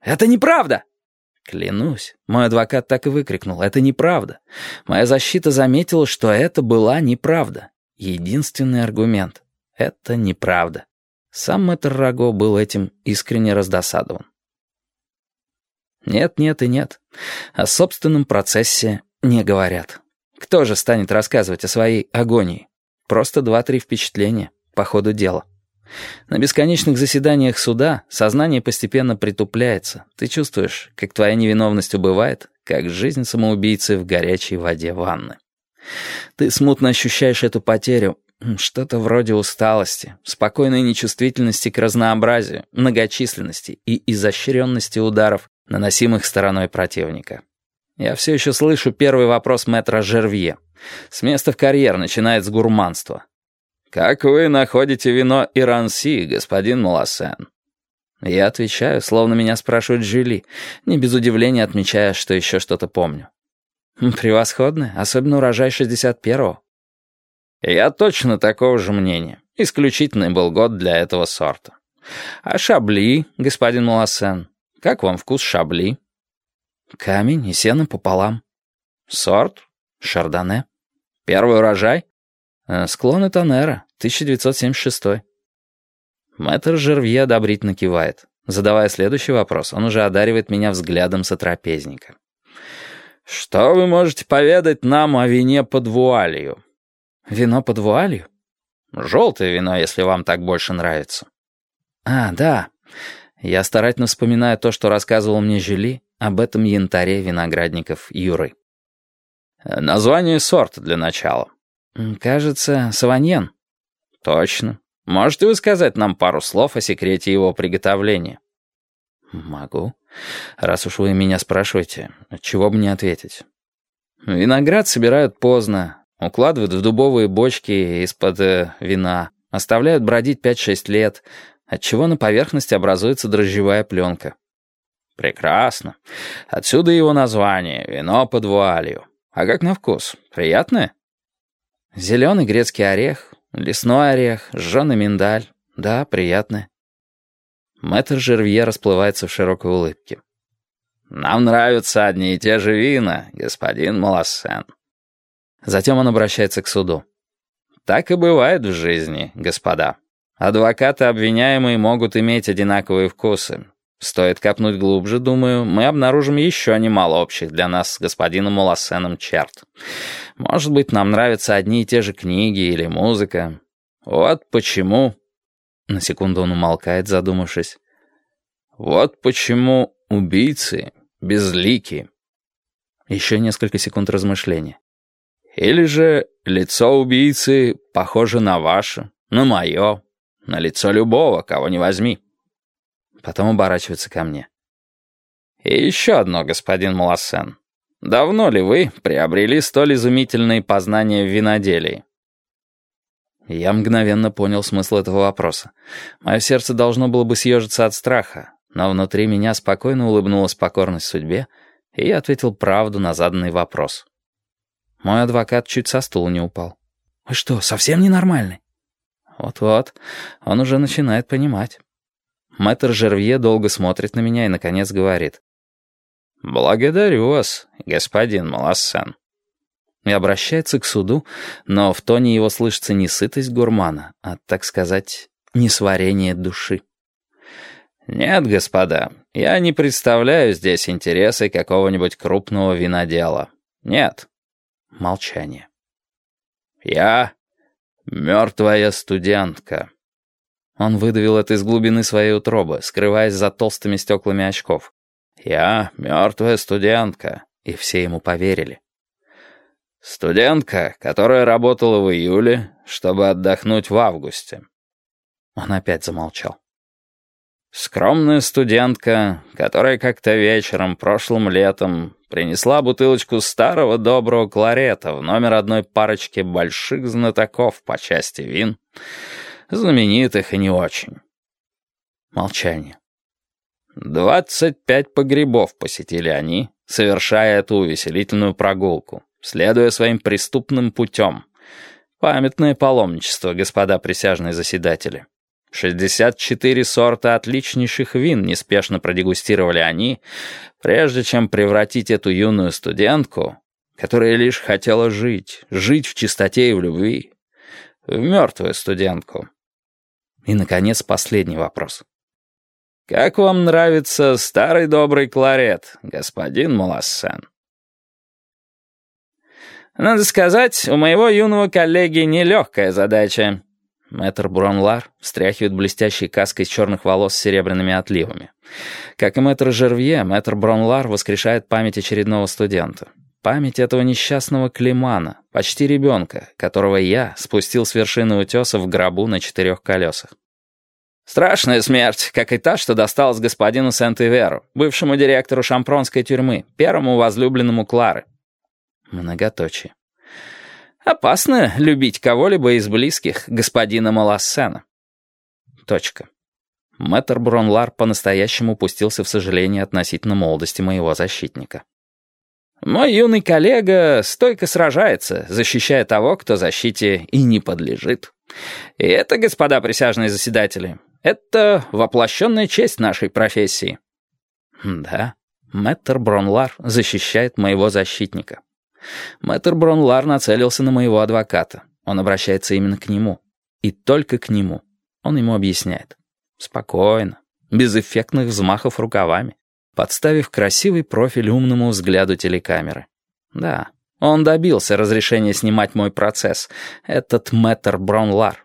«Это неправда!» Клянусь, мой адвокат так и выкрикнул. «Это неправда!» Моя защита заметила, что это была неправда. Единственный аргумент — это неправда. Сам мэтр Раго был этим искренне раздосадован. Нет, нет и нет. О собственном процессе не говорят. Кто же станет рассказывать о своей агонии? Просто два-три впечатления по ходу дела. На бесконечных заседаниях суда сознание постепенно притупляется. Ты чувствуешь, как твоя невиновность убывает, как жизнь самоубийцы в горячей воде ванны. Ты смутно ощущаешь эту потерю, что-то вроде усталости, спокойной нечувствительности к разнообразию, многочисленности и изощренности ударов, наносимых стороной противника. Я все еще слышу первый вопрос мэтра Жервье. С места в карьер начинает с гурманства. «Как вы находите вино Иранси, господин Муласен?» Я отвечаю, словно меня спрашивает Жюли, не без удивления отмечая, что еще что-то помню. «Превосходно, особенно урожай 61-го». Я точно такого же мнения. Исключительный был год для этого сорта. А шабли, господин Муласен, как вам вкус шабли? Камень и сено пополам. Сорт? Шардоне. Первый урожай? Э, склоны Тонера, 1976. Мэтр Жервье одобрительно кивает. Задавая следующий вопрос, он уже одаривает меня взглядом сотрапезника. «Что вы можете поведать нам о вине под вуалью?» «Вино под вуалью?» «Желтое вино, если вам так больше нравится». «А, да. Я старательно вспоминаю то, что рассказывал мне Жюли об этом янтаре виноградников Юры. «Название сорта для начала». «Кажется, саваньен». «Точно. Можете вы сказать нам пару слов о секрете его приготовления?» «Могу. Раз уж вы меня спрашиваете, чего бы не ответить». Виноград собирают поздно, Укладывают в дубовые бочки из-под э, вина, оставляют бродить 5-6 лет, отчего на поверхности образуется дрожжевая пленка. Прекрасно. Отсюда его название — вино под вуалью. А как на вкус? Приятное? Зеленый грецкий орех, лесной орех, жженый миндаль. Да, приятное. Мэтр Жервье расплывается в широкой улыбке. «Нам нравятся одни и те же вина, господин Малассен». Затем он обращается к суду. «Так и бывает в жизни, господа. Адвокаты обвиняемые могут иметь одинаковые вкусы. Стоит копнуть глубже, думаю, мы обнаружим еще немало общих для нас с господином Улассеном черт. Может быть, нам нравятся одни и те же книги или музыка. Вот почему...» На секунду он умолкает, задумавшись. «Вот почему убийцы безлики». Еще несколько секунд размышления. Или же лицо убийцы похоже на ваше, на мое, на лицо любого, кого не возьми. Потом оборачивается ко мне. И еще одно, господин Малосен. Давно ли вы приобрели столь изумительные познания в виноделии? Я мгновенно понял смысл этого вопроса. Мое сердце должно было бы съежиться от страха, но внутри меня спокойно улыбнулась покорность судьбе, и я ответил правду на заданный вопрос. Мой адвокат чуть со стула не упал. «Вы что, совсем ненормальный?» Вот-вот, он уже начинает понимать. Мэтр Жервье долго смотрит на меня и, наконец, говорит. «Благодарю вас, господин Малассен». И обращается к суду, но в тоне его слышится не сытость гурмана, а, так сказать, несварение души. «Нет, господа, я не представляю здесь интересы какого-нибудь крупного винодела. Нет, Молчание. «Я мертвая студентка». Он выдавил это из глубины своей утробы, скрываясь за толстыми стеклами очков. «Я мертвая студентка», и все ему поверили. «Студентка, которая работала в июле, чтобы отдохнуть в августе». Он опять замолчал. Скромная студентка, которая как-то вечером прошлым летом принесла бутылочку старого доброго кларета в номер одной парочки больших знатоков по части вин, знаменитых и не очень. Молчание. Двадцать пять погребов посетили они, совершая эту увеселительную прогулку, следуя своим преступным путем. Памятное паломничество, господа присяжные заседатели. 64 сорта отличнейших вин неспешно продегустировали они, прежде чем превратить эту юную студентку, которая лишь хотела жить, жить в чистоте и в любви, в мертвую студентку. И, наконец, последний вопрос. «Как вам нравится старый добрый кларет, господин Молассен?» «Надо сказать, у моего юного коллеги нелегкая задача», Мэтр Бронлар встряхивает блестящей каской черных волос с серебряными отливами. Как и мэтр Жервье, мэтр Бронлар воскрешает память очередного студента. Память этого несчастного Климана, почти ребенка, которого я спустил с вершины утеса в гробу на четырех колесах. Страшная смерть, как и та, что досталась господину Сент-Иверу, бывшему директору шампронской тюрьмы, первому возлюбленному Клары. Многоточие. Опасно любить кого-либо из близких господина Малассена. Точка. Мэтр Бронлар по-настоящему пустился в сожаление относительно молодости моего защитника. Мой юный коллега стойко сражается, защищая того, кто защите и не подлежит. И это, господа присяжные заседатели, это воплощенная честь нашей профессии. Да, мэтр Бронлар защищает моего защитника. Мэтр Бронлар нацелился на моего адвоката. Он обращается именно к нему. И только к нему. Он ему объясняет. Спокойно, без эффектных взмахов рукавами, подставив красивый профиль умному взгляду телекамеры. Да, он добился разрешения снимать мой процесс. Этот мэтр Бронлар.